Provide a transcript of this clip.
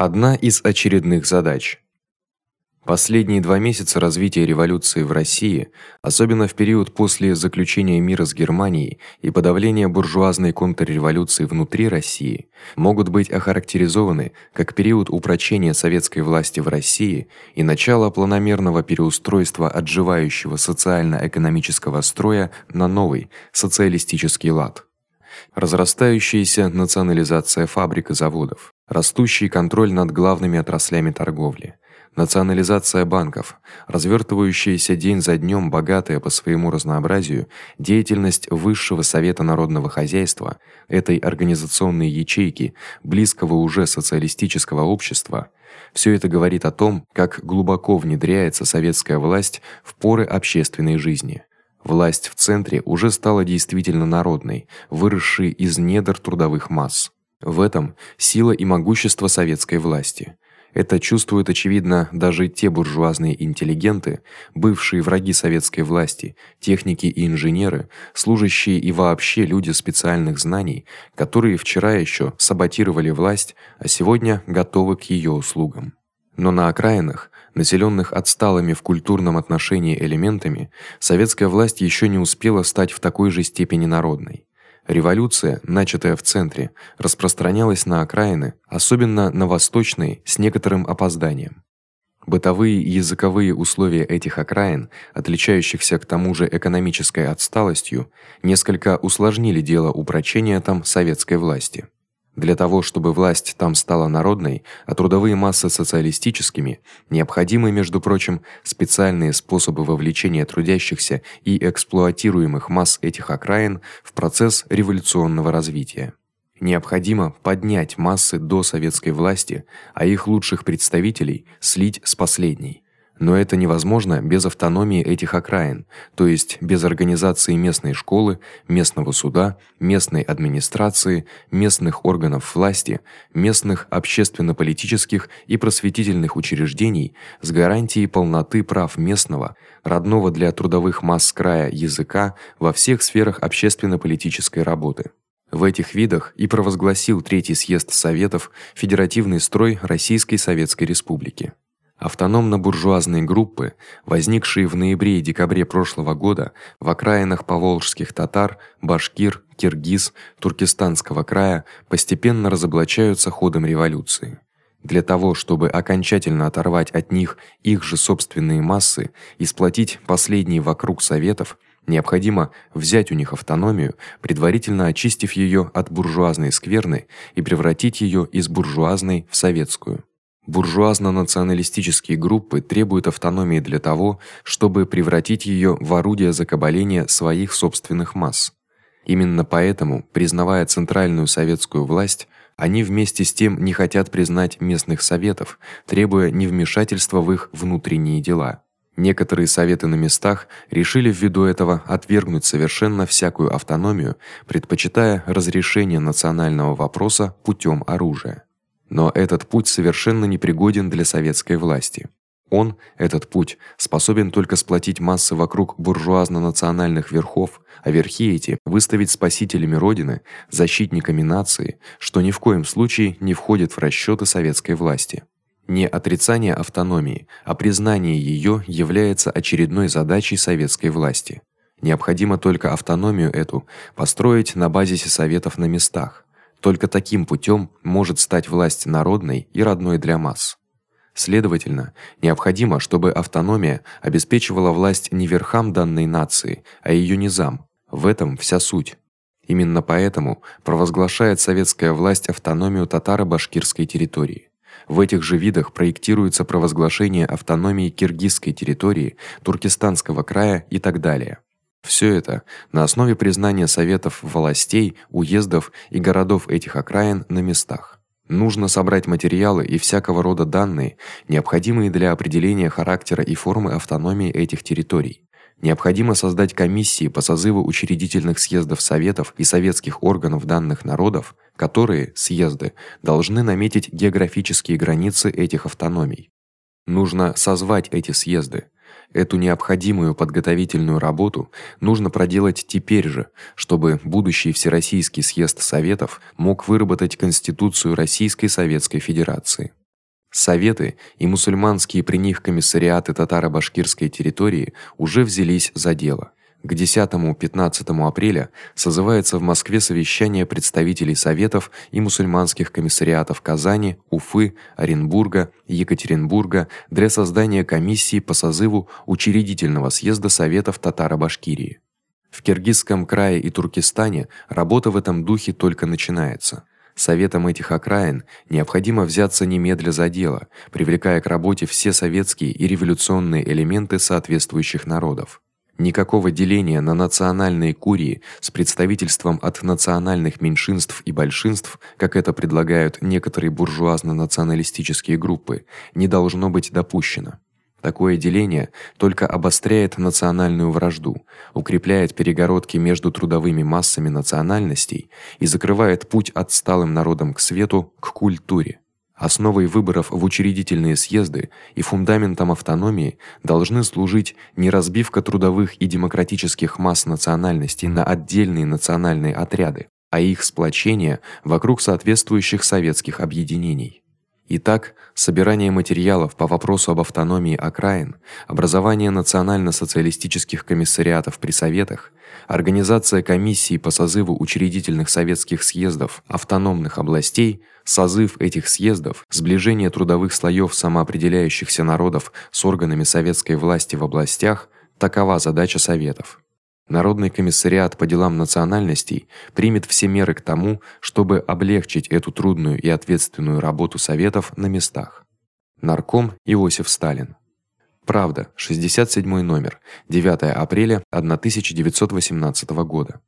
Одна из очередных задач Последние два месяца развития революции в России, особенно в период после заключения мира с Германией и подавления буржуазной контрреволюции внутри России, могут быть охарактеризованы как период упрочения советской власти в России и начало планомерного переустройства отживающего социально-экономического строя на новый социалистический лад. Разрастающаяся национализация фабрик и заводов, растущий контроль над главными отраслями торговли, национализация банков, развертывающаяся день за днём богатая по своему разнообразию деятельность Высшего совета народного хозяйства, этой организационной ячейки близкого уже социалистического общества, всё это говорит о том, как глубоко внедряется советская власть в поры общественной жизни. Власть в центре уже стала действительно народной, выросшей из недр трудовых масс. В этом сила и могущество советской власти. Это чувствуют очевидно даже те буржуазные интеллигенты, бывшие враги советской власти, техники и инженеры, служащие и вообще люди специальных знаний, которые вчера ещё саботировали власть, а сегодня готовы к её услугам. Но на окраинах, населённых отсталыми в культурном отношении элементами, советская власть ещё не успела стать в такой же степени народной. Революция, начатая в центре, распространялась на окраины, особенно на восточные, с некоторым опозданием. Бытовые и языковые условия этих окраин, отличающихся к тому же экономической отсталостью, несколько усложнили дело упрочения там советской власти. Для того, чтобы власть там стала народной, а трудовые массы социалистическими, необходимы, между прочим, специальные способы вовлечения трудящихся и эксплуатируемых масс этих окраин в процесс революционного развития. Необходимо поднять массы до советской власти, а их лучших представителей слить с последней. Но это невозможно без автономии этих окраин, то есть без организации местной школы, местного суда, местной администрации, местных органов власти, местных общественно-политических и просветительных учреждений с гарантией полноты прав местного, родного для трудовых масс края языка во всех сферах общественно-политической работы. В этих видах и провозгласил Третий съезд Советов федеративный строй Российской Советской Республики. Автономно-буржуазные группы, возникшие в ноябре и декабре прошлого года в окраинах поволжских татар, башкир, киргиз, туркестанского края, постепенно разоблачаются ходом революции. Для того, чтобы окончательно оторвать от них их же собственные массы и сплотить последние вокруг советов, необходимо взять у них автономию, предварительно очистив её от буржуазной скверны и превратить её из буржуазной в советскую. Буржуазно-националистические группы требуют автономии для того, чтобы превратить её в орудие закабаления своих собственных масс. Именно поэтому, признавая центральную советскую власть, они вместе с тем не хотят признать местных советов, требуя невмешательства в их внутренние дела. Некоторые советы на местах решили ввиду этого отвергнуть совершенно всякую автономию, предпочитая разрешение национального вопроса путём оружия. Но этот путь совершенно непригоден для советской власти. Он, этот путь, способен только сплотить массы вокруг буржуазно-национальных верхов, а верхи эти выставить спасителями родины, защитниками нации, что ни в коем случае не входит в расчёты советской власти. Не отрицание автономии, а признание её является очередной задачей советской власти. Необходимо только автономию эту построить на базисе советов на местах. Только таким путём может стать власть народной и родной для масс. Следовательно, необходимо, чтобы автономия обеспечивала власть не верхам данной нации, а её низам. В этом вся суть. Именно поэтому провозглашает советская власть автономию татаро-башкирской территории. В этих же видах проектируется провозглашение автономии киргизской территории, туркестанского края и так далее. Всё это на основе признания советов властей, уездов и городов этих окраин на местах. Нужно собрать материалы и всякого рода данные, необходимые для определения характера и формы автономии этих территорий. Необходимо создать комиссии по созыву учредительных съездов советов и советских органов данных народов, которые съезды должны наметить географические границы этих автономий. Нужно созвать эти съезды, Эту необходимую подготовительную работу нужно проделать теперь же, чтобы будущий Всероссийский съезд советов мог выработать конституцию Российской Советской Федерации. Советы и мусульманские при них комиссариаты татаро-башкирской территории уже взялись за дело. К 10-15 апреля созывается в Москве совещание представителей советов и мусульманских комиссариатов Казани, Уфы, Оренбурга, Екатеринбурга для создания комиссии по созыву учредительного съезда советов Татаро-Башкирии. В Киргизском крае и Туркестане работа в этом духе только начинается. Советам этих окраин необходимо взяться немедля за дело, привлекая к работе все советские и революционные элементы соответствующих народов. Никакого деления на национальные курии с представительством от национальных меньшинств и большинств, как это предлагают некоторые буржуазно-националистические группы, не должно быть допущено. Такое деление только обостряет национальную вражду, укрепляет перегородки между трудовыми массами национальностей и закрывает путь отсталым народам к свету, к культуре. Основой выборов в учредительные съезды и фундаментом автономии должны служить не разбивка трудовых и демократических масс национальностей на отдельные национальные отряды, а их сплочение вокруг соответствующих советских объединений. Итак, собирание материалов по вопросу об автономии окраин, образование национально-социалистических комиссариатов при советах, организация комиссий по созыву учредительных советских съездов автономных областей, созыв этих съездов, сближение трудовых слоёв самоопределяющихся народов с органами советской власти в областях такова задача советов. Народный комиссариат по делам национальностей примет все меры к тому, чтобы облегчить эту трудную и ответственную работу советов на местах. Нарком Иосиф Сталин. Правда, 67 номер, 9 апреля 1918 года.